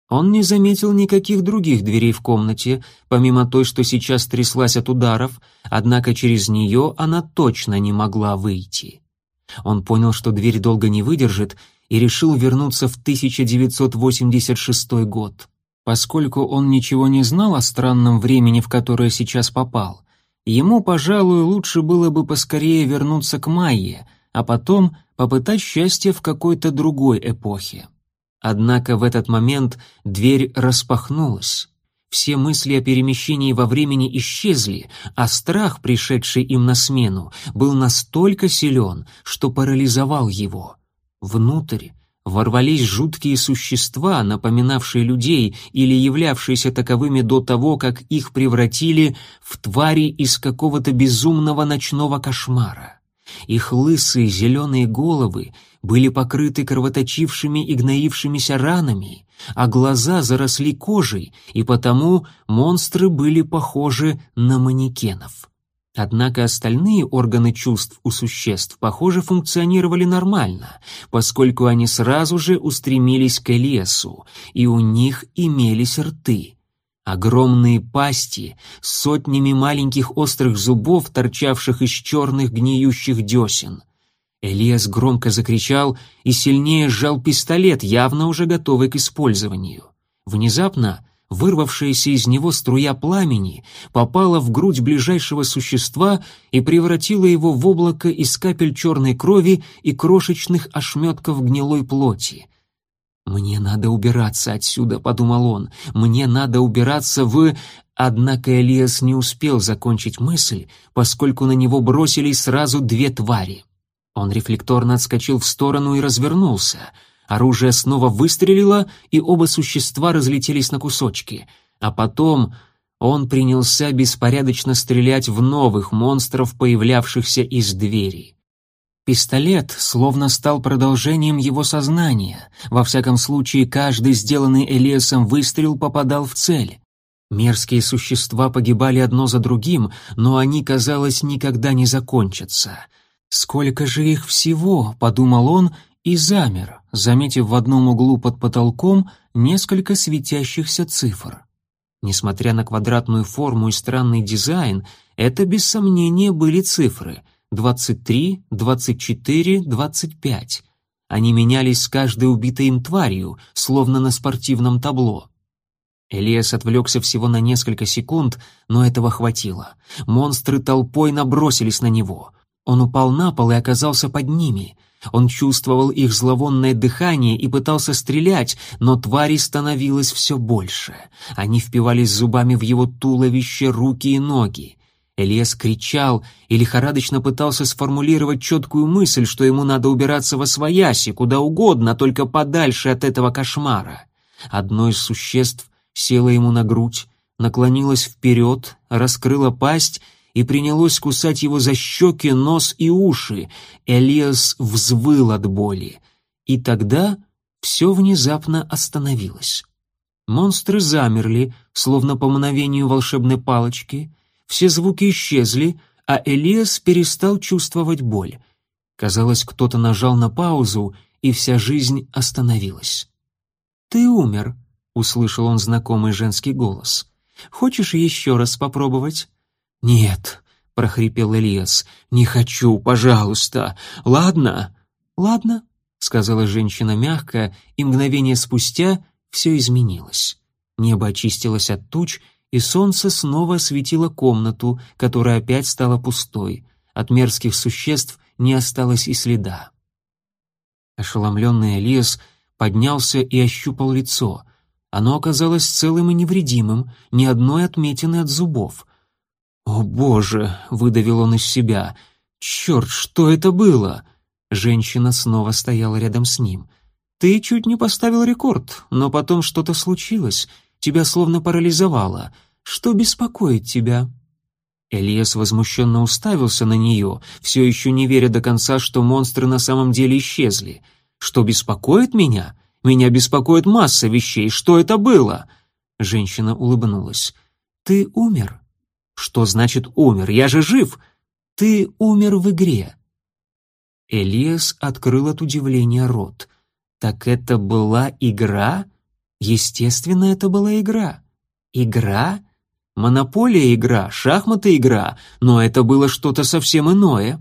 Он не заметил никаких других дверей в комнате, помимо той, что сейчас тряслась от ударов, однако через нее она точно не могла выйти. Он понял, что дверь долго не выдержит, и решил вернуться в 1986 год. Поскольку он ничего не знал о странном времени, в которое сейчас попал, ему, пожалуй, лучше было бы поскорее вернуться к Майе, а потом попытать счастье в какой-то другой эпохе. Однако в этот момент дверь распахнулась. Все мысли о перемещении во времени исчезли, а страх, пришедший им на смену, был настолько силен, что парализовал его. Внутрь ворвались жуткие существа, напоминавшие людей или являвшиеся таковыми до того, как их превратили в твари из какого-то безумного ночного кошмара. Их лысые зеленые головы были покрыты кровоточившими и гноившимися ранами, а глаза заросли кожей, и потому монстры были похожи на манекенов. Однако остальные органы чувств у существ, похоже, функционировали нормально, поскольку они сразу же устремились к Элиасу, и у них имелись рты. Огромные пасти с сотнями маленьких острых зубов, торчавших из черных гниющих десен. Элиас громко закричал и сильнее сжал пистолет, явно уже готовый к использованию. Внезапно вырвавшаяся из него струя пламени попала в грудь ближайшего существа и превратила его в облако из капель черной крови и крошечных ошметков гнилой плоти. «Мне надо убираться отсюда», — подумал он, — «мне надо убираться в...» Однако Элиас не успел закончить мысль, поскольку на него бросились сразу две твари. Он рефлекторно отскочил в сторону и развернулся — Оружие снова выстрелило, и оба существа разлетелись на кусочки. А потом он принялся беспорядочно стрелять в новых монстров, появлявшихся из двери. Пистолет словно стал продолжением его сознания. Во всяком случае, каждый сделанный Элиасом выстрел попадал в цель. Мерзкие существа погибали одно за другим, но они, казалось, никогда не закончатся. «Сколько же их всего?» — подумал он и замер, заметив в одном углу под потолком несколько светящихся цифр. Несмотря на квадратную форму и странный дизайн, это без сомнения были цифры 23, 24, 25. Они менялись с каждой убитой им тварью, словно на спортивном табло. Элиас отвлекся всего на несколько секунд, но этого хватило. Монстры толпой набросились на него. Он упал на пол и оказался под ними — он чувствовал их зловонное дыхание и пытался стрелять, но тварей становилось все больше. Они впивались зубами в его туловище, руки и ноги. Элиас кричал и лихорадочно пытался сформулировать четкую мысль, что ему надо убираться во свояси, куда угодно, только подальше от этого кошмара. Одно из существ село ему на грудь, наклонилось вперед, раскрыло пасть и принялось кусать его за щеки, нос и уши. Элиас взвыл от боли. И тогда все внезапно остановилось. Монстры замерли, словно по мгновению волшебной палочки, все звуки исчезли, а Элиас перестал чувствовать боль. Казалось, кто-то нажал на паузу, и вся жизнь остановилась. «Ты умер», — услышал он знакомый женский голос. «Хочешь еще раз попробовать?» «Нет», — прохрипел Элиас, — «не хочу, пожалуйста. Ладно?» «Ладно», — сказала женщина мягко, и мгновение спустя все изменилось. Небо очистилось от туч, и солнце снова осветило комнату, которая опять стала пустой. От мерзких существ не осталось и следа. Ошеломленный Элиас поднялся и ощупал лицо. Оно оказалось целым и невредимым, ни одной отметины от зубов. «О, Боже!» — выдавил он из себя. «Черт, что это было?» Женщина снова стояла рядом с ним. «Ты чуть не поставил рекорд, но потом что-то случилось. Тебя словно парализовало. Что беспокоит тебя?» Элиас возмущенно уставился на нее, все еще не веря до конца, что монстры на самом деле исчезли. «Что беспокоит меня? Меня беспокоит масса вещей. Что это было?» Женщина улыбнулась. «Ты умер. «Что значит умер? Я же жив!» «Ты умер в игре!» Элиас открыл от удивления рот. «Так это была игра?» «Естественно, это была игра!» «Игра?» «Монополия игра, шахматы игра, но это было что-то совсем иное!»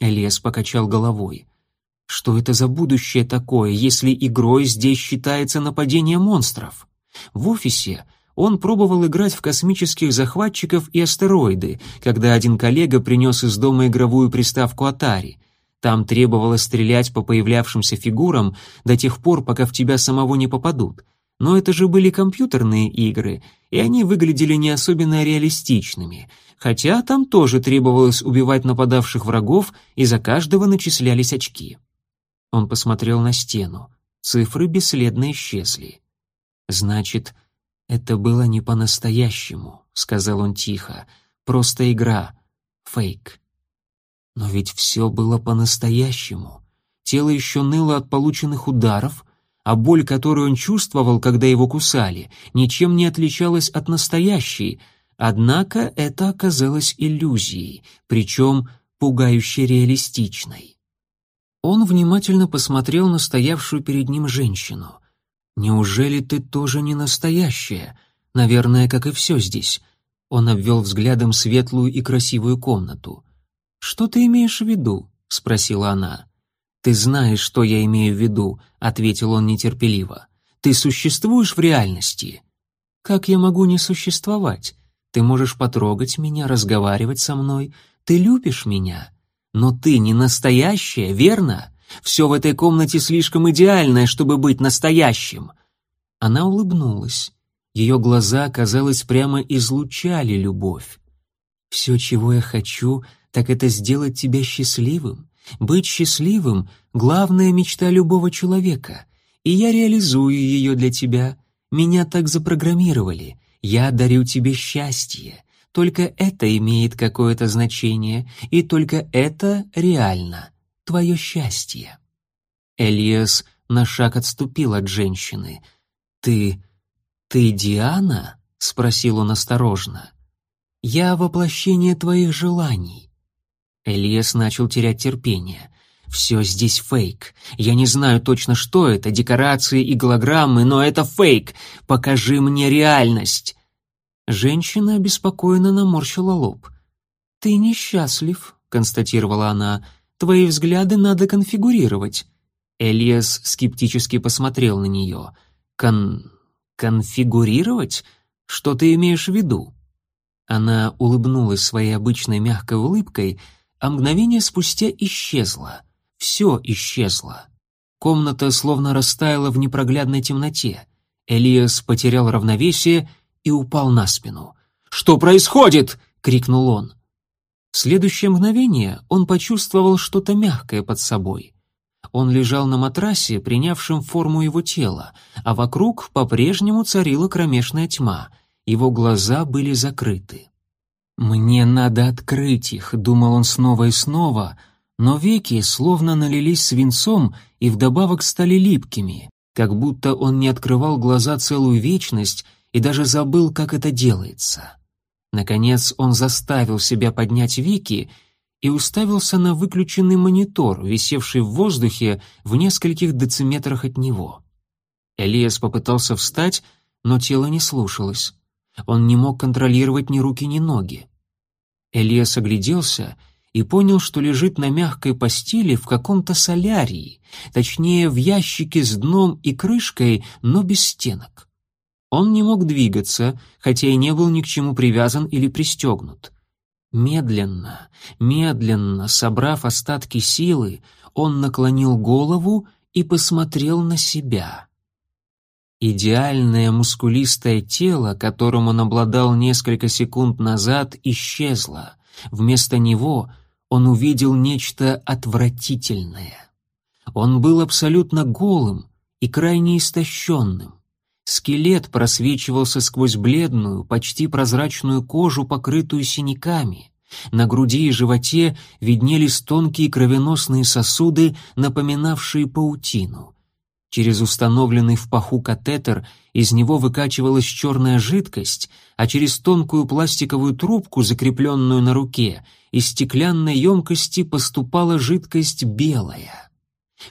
Элиас покачал головой. «Что это за будущее такое, если игрой здесь считается нападение монстров?» В офисе он пробовал играть в космических захватчиков и астероиды, когда один коллега принес из дома игровую приставку Atari. Там требовалось стрелять по появлявшимся фигурам до тех пор, пока в тебя самого не попадут. Но это же были компьютерные игры, и они выглядели не особенно реалистичными, хотя там тоже требовалось убивать нападавших врагов, и за каждого начислялись очки. Он посмотрел на стену. Цифры бесследно исчезли. Значит, «Это было не по-настоящему», — сказал он тихо. «Просто игра. Фейк». Но ведь все было по-настоящему. Тело еще ныло от полученных ударов, а боль, которую он чувствовал, когда его кусали, ничем не отличалась от настоящей. Однако это оказалось иллюзией, причем пугающе реалистичной. Он внимательно посмотрел на стоявшую перед ним женщину. «Неужели ты тоже не настоящая? Наверное, как и все здесь». Он обвел взглядом светлую и красивую комнату. «Что ты имеешь в виду?» — спросила она. «Ты знаешь, что я имею в виду», — ответил он нетерпеливо. «Ты существуешь в реальности?» «Как я могу не существовать? Ты можешь потрогать меня, разговаривать со мной. Ты любишь меня. Но ты не настоящая, верно? Все в этой комнате слишком идеальное, чтобы быть настоящим». Она улыбнулась. Ее глаза, казалось, прямо излучали любовь. «Все, чего я хочу, так это сделать тебя счастливым. Быть счастливым — главная мечта любого человека, и я реализую ее для тебя. Меня так запрограммировали. Я дарю тебе счастье. Только это имеет какое-то значение, и только это реально. Твое счастье. Элиас на шаг отступил от женщины. «Ты... ты Диана?» — спросил он осторожно. «Я воплощение твоих желаний». Элиас начал терять терпение. «Все здесь фейк. Я не знаю точно, что это, декорации и голограммы, но это фейк. Покажи мне реальность». Женщина обеспокоенно наморщила лоб. «Ты несчастлив», — констатировала она. «Твои взгляды надо конфигурировать». Элиас скептически посмотрел на нее. «Кон... конфигурировать? Что ты имеешь в виду?» Она улыбнулась своей обычной мягкой улыбкой, а мгновение спустя исчезла. Все исчезло. Комната словно растаяла в непроглядной темноте. Элиас потерял равновесие и упал на спину. «Что происходит?» — крикнул он. В следующее мгновение он почувствовал что-то мягкое под собой. Он лежал на матрасе, принявшем форму его тела, а вокруг по-прежнему царила кромешная тьма. Его глаза были закрыты. «Мне надо открыть их», — думал он снова и снова, но веки словно налились свинцом и вдобавок стали липкими, как будто он не открывал глаза целую вечность и даже забыл, как это делается. Наконец он заставил себя поднять веки и уставился на выключенный монитор, висевший в воздухе в нескольких дециметрах от него. Элиас попытался встать, но тело не слушалось. Он не мог контролировать ни руки, ни ноги. Элиас огляделся и понял, что лежит на мягкой постели в каком-то солярии, точнее, в ящике с дном и крышкой, но без стенок. Он не мог двигаться, хотя и не был ни к чему привязан или пристегнут. Медленно, медленно, собрав остатки силы, он наклонил голову и посмотрел на себя. Идеальное мускулистое тело, которым он обладал несколько секунд назад, исчезло. Вместо него он увидел нечто отвратительное. Он был абсолютно голым и крайне истощенным. Скелет просвечивался сквозь бледную, почти прозрачную кожу, покрытую синяками. На груди и животе виднелись тонкие кровеносные сосуды, напоминавшие паутину. Через установленный в паху катетер из него выкачивалась черная жидкость, а через тонкую пластиковую трубку, закрепленную на руке, из стеклянной емкости поступала жидкость белая.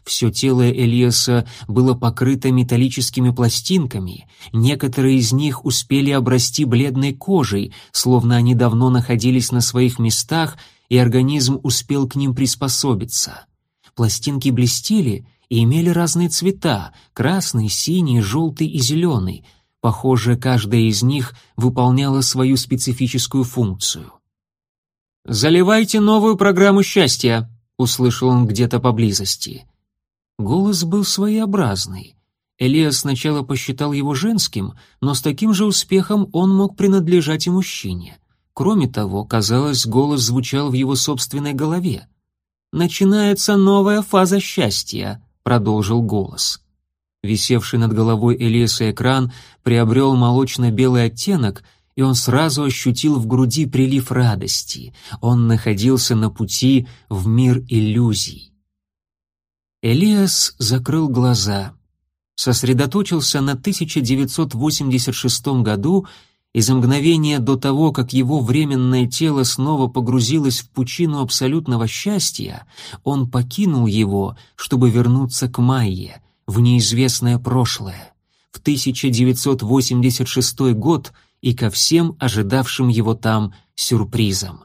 Все тело Элиаса было покрыто металлическими пластинками, некоторые из них успели обрасти бледной кожей, словно они давно находились на своих местах, и организм успел к ним приспособиться. Пластинки блестели и имели разные цвета — красный, синий, желтый и зеленый. Похоже, каждая из них выполняла свою специфическую функцию. «Заливайте новую программу счастья», — услышал он где-то поблизости. Голос был своеобразный. Элиас сначала посчитал его женским, но с таким же успехом он мог принадлежать и мужчине. Кроме того, казалось, голос звучал в его собственной голове. «Начинается новая фаза счастья», — продолжил голос. Висевший над головой Элиаса экран приобрел молочно-белый оттенок, и он сразу ощутил в груди прилив радости. Он находился на пути в мир иллюзий. Элиас закрыл глаза, сосредоточился на 1986 году и за мгновение до того, как его временное тело снова погрузилось в пучину абсолютного счастья, он покинул его, чтобы вернуться к Майе, в неизвестное прошлое, в 1986 год и ко всем ожидавшим его там сюрпризам.